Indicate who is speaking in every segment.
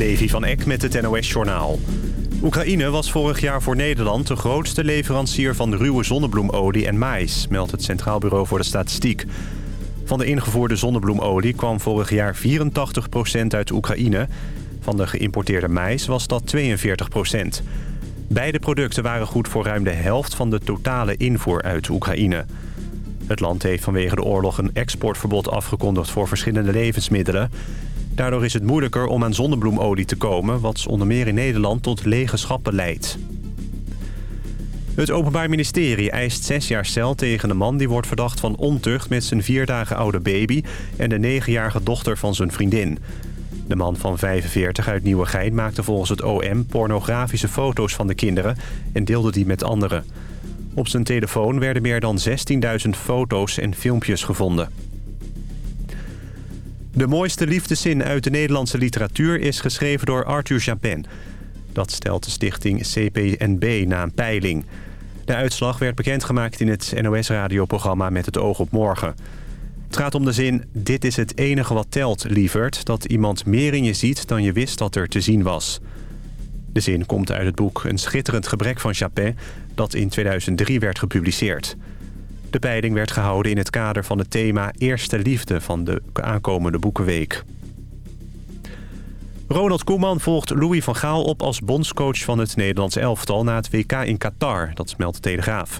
Speaker 1: Levi van Eck met het NOS-journaal. Oekraïne was vorig jaar voor Nederland de grootste leverancier van ruwe zonnebloemolie en maïs, meldt het Centraal Bureau voor de Statistiek. Van de ingevoerde zonnebloemolie kwam vorig jaar 84% uit Oekraïne. Van de geïmporteerde maïs was dat 42%. Beide producten waren goed voor ruim de helft van de totale invoer uit Oekraïne. Het land heeft vanwege de oorlog een exportverbod afgekondigd voor verschillende levensmiddelen. Daardoor is het moeilijker om aan zonnebloemolie te komen... wat onder meer in Nederland tot lege schappen leidt. Het Openbaar Ministerie eist zes jaar cel tegen een man... die wordt verdacht van ontucht met zijn vier dagen oude baby... en de negenjarige dochter van zijn vriendin. De man van 45 uit Nieuwegein maakte volgens het OM... pornografische foto's van de kinderen en deelde die met anderen. Op zijn telefoon werden meer dan 16.000 foto's en filmpjes gevonden. De mooiste liefdeszin uit de Nederlandse literatuur is geschreven door Arthur Japin. Dat stelt de stichting CPNB na een peiling. De uitslag werd bekendgemaakt in het NOS-radioprogramma Met het oog op morgen. Het gaat om de zin, dit is het enige wat telt, lieverd... dat iemand meer in je ziet dan je wist dat er te zien was. De zin komt uit het boek Een schitterend gebrek van Chapin... dat in 2003 werd gepubliceerd. De peiling werd gehouden in het kader van het thema Eerste Liefde van de aankomende Boekenweek. Ronald Koeman volgt Louis van Gaal op als bondscoach van het Nederlands elftal na het WK in Qatar, dat smelt de Telegraaf.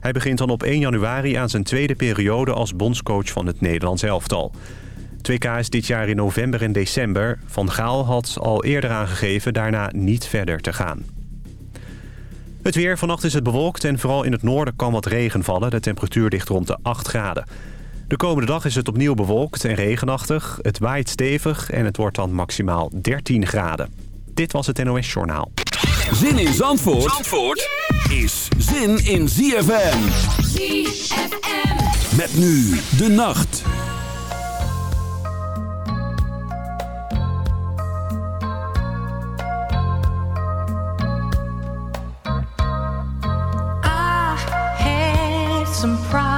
Speaker 1: Hij begint dan op 1 januari aan zijn tweede periode als bondscoach van het Nederlands elftal. Het WK is dit jaar in november en december. Van Gaal had al eerder aangegeven daarna niet verder te gaan. Het weer. Vannacht is het bewolkt en vooral in het noorden kan wat regen vallen. De temperatuur ligt rond de 8 graden. De komende dag is het opnieuw bewolkt en regenachtig. Het waait stevig en het wordt dan maximaal 13 graden. Dit was het NOS Journaal.
Speaker 2: Zin in Zandvoort, Zandvoort is zin in ZFM. ZFM. Met nu de nacht.
Speaker 3: some
Speaker 4: pride.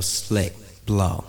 Speaker 4: slick
Speaker 5: blow.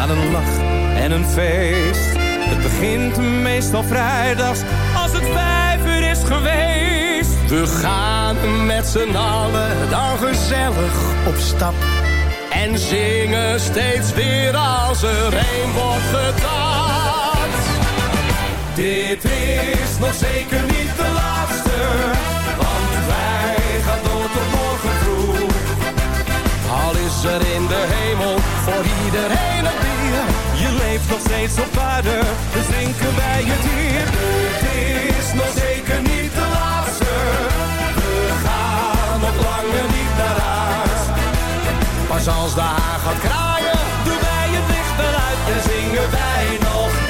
Speaker 6: aan een lach en een feest. Het begint meestal vrijdags als het vijf uur is geweest. We gaan met z'n allen dan gezellig op stap. En zingen steeds weer als er een wordt getapt. Dit is nog zeker niet de laatste is in de hemel voor iedereen een. Je leeft nog steeds op aarde, dus denken wij het hier. Het is nog zeker niet de laatste. We gaan nog langer niet naar huis. Pas als de haar gaat kraaien, doen wij het licht eruit en zingen wij nog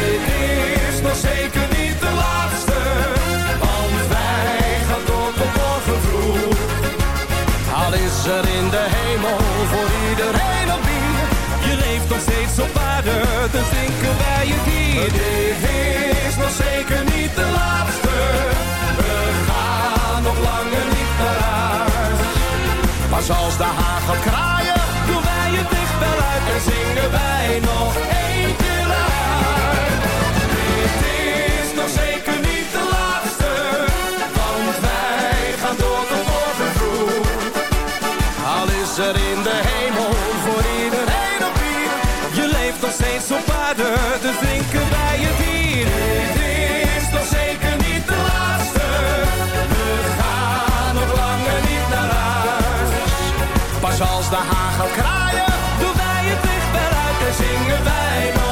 Speaker 6: Dit is nog zeker niet de laatste, want wij gaan door tot morgen vroeg. Al is er in de hemel voor iedereen al bier, je leeft nog steeds op aarde, dan zinken wij je dier. Dit is nog zeker niet de laatste, we gaan nog langer niet naar. Maar zoals de haag gaat doen wij het wel uit en zingen wij nog één keer uit als de haan gaat kraaien, doen wij het licht wel uit en zingen wij nog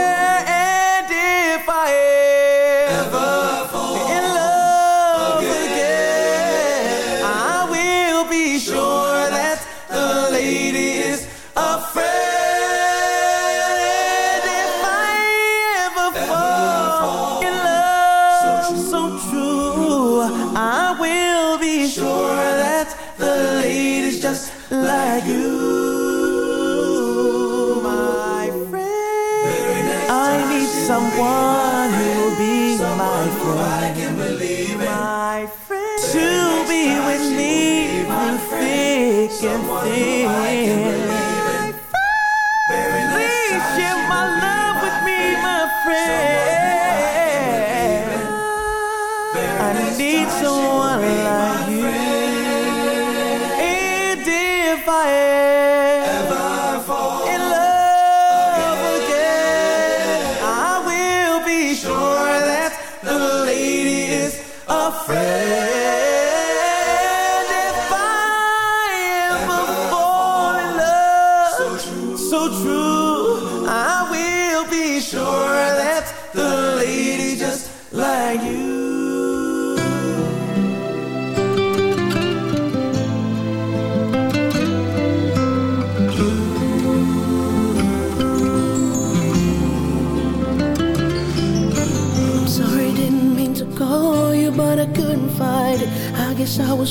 Speaker 7: one.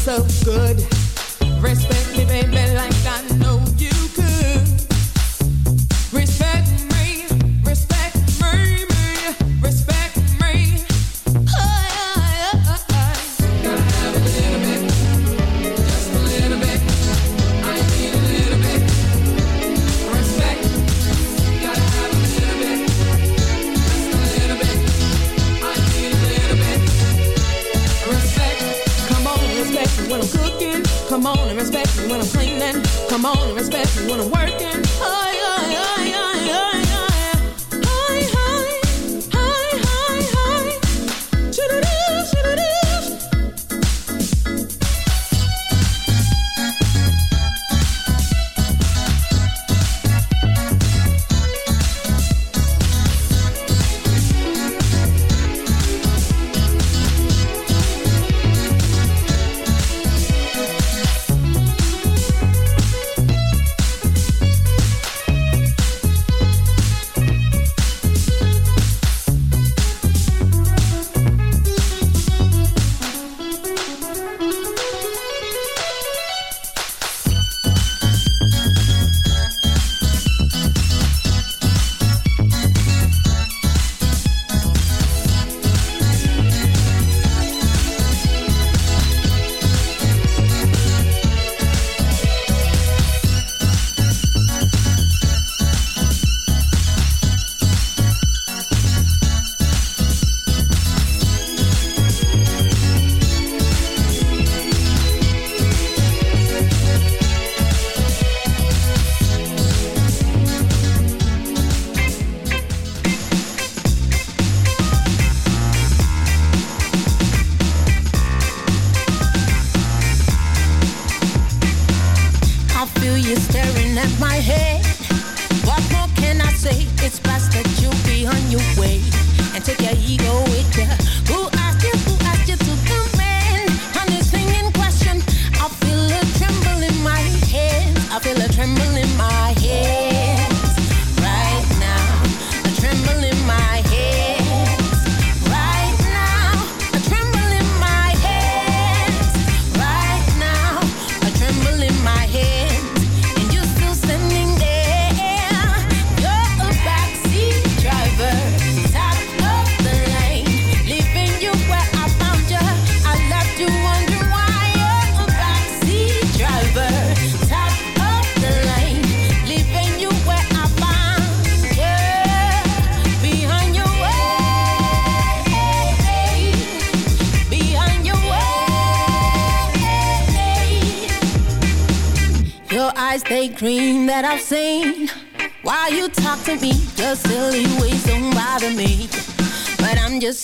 Speaker 8: So good.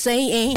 Speaker 9: Saying,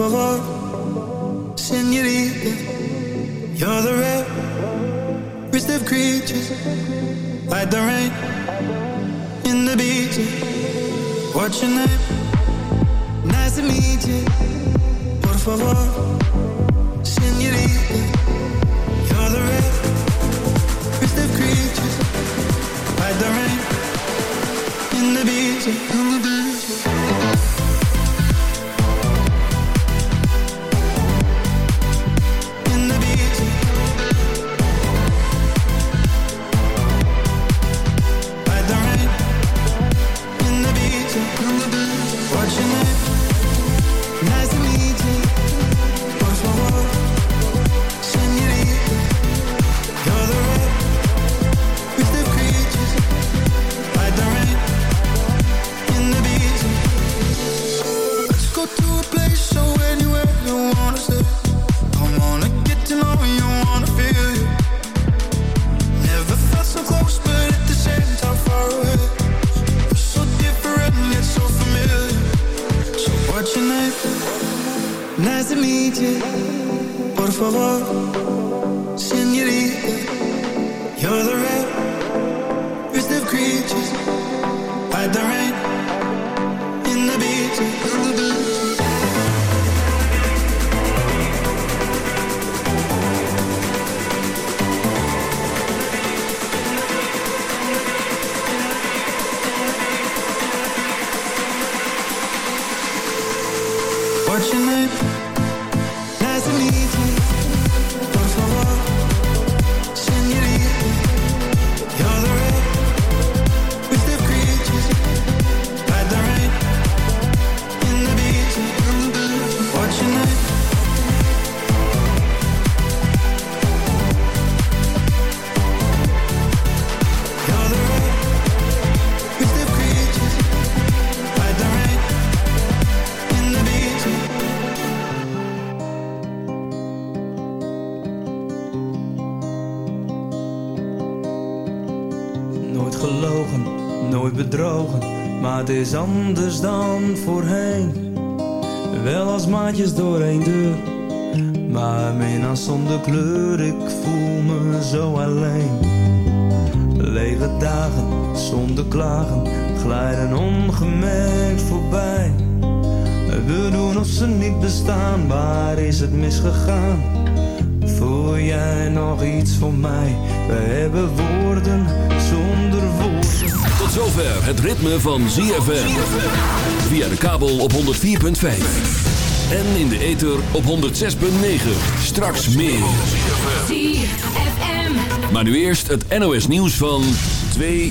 Speaker 10: favor, senorita. You're the rarest of creatures, like the rain in the beach. What's your name? Por favor, senorita, you're the rarest of creatures.
Speaker 11: Is anders dan voorheen. Wel als maatjes door één deur, maar minnaar zonder kleur, ik voel me zo alleen. Lege dagen, zonder klagen, glijden ongemerkt voorbij. We doen of ze niet bestaan, waar is het misgegaan? Jij nog iets van mij? We hebben woorden zonder woorden.
Speaker 2: Tot zover het ritme van ZFM. Via de kabel op 104.5. En in de ether op 106.9. Straks meer.
Speaker 3: ZFM.
Speaker 2: Maar nu eerst het NOS nieuws van 2